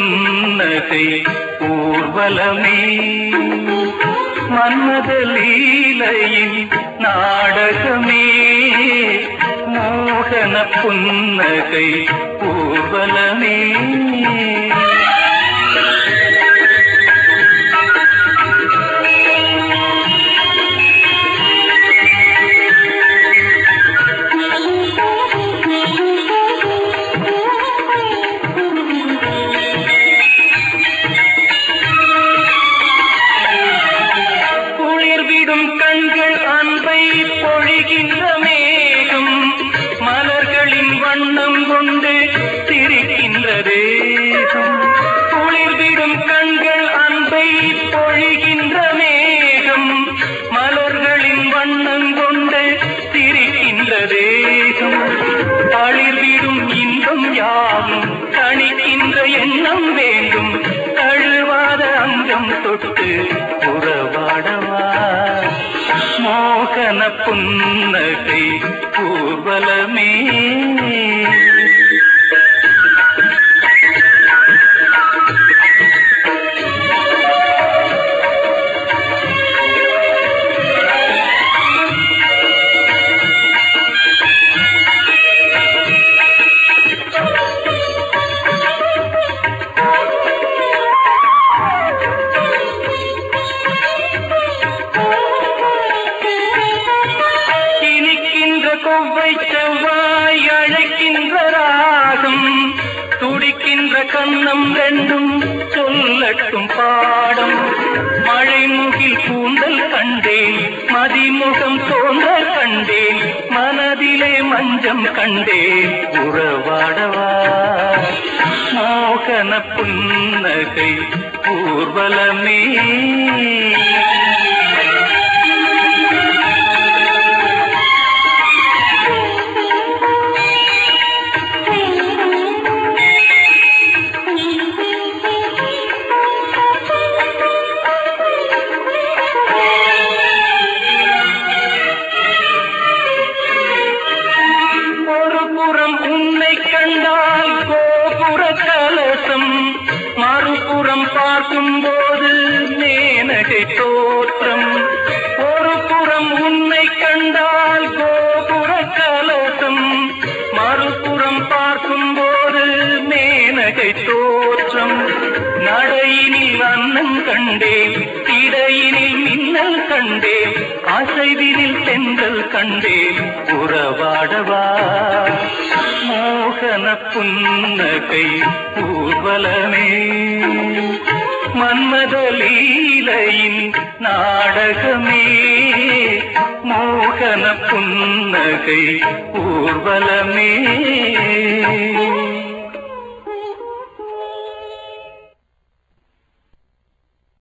புன்னகை ஊர்வலமே மன்மத லீலையின் நாடகமே மோகன புன்னகை ஊர்வலமே பொழிகின்ற மேகம் மலர்களின் வண்ணம் கொண்டு சிரிக்கின்ற தேகம். தளிர்விடும் இன்பம் யாவும் தணிக்கின்ற எண்ணம் வேண்டும். தழுவாத அங்கம் தொட்டு உறவாடவா மோகன புன்னகை ஊர்வலமே செவ்வாய் அழைக்கின்ற ராகம் துடிக்கின்ற கண்ணம் ரெண்டும் சொல்லட்டும் பாடம். மழை முகில் கூந்தல் கண்டேன் மதிமுகம் தோன்ற கண்டேன் மனதிலே மஞ்சம் கண்டேன். உறவாடவா? மோகன புன்னகை ஊர்வலமே. பார்க்கும் போது மேனகை தோற்றம். ஒரு புறம் உன்னை கண்டால் கோபுர கலசம். மறுபுறம் பார்க்கும் போது மேனகை தோற்றம். நடையினில் அன்னம் கண்டேன் இடையினில் மின்னல் கண்டேன் அசைவினில் தென்றல் கண்டேன். உறவாடவா? மோகன புன்னகை ஊர்வலமே. மன்மத லீலையின் நாடகமே. மோகன புன்னகை ஊர்வலமே.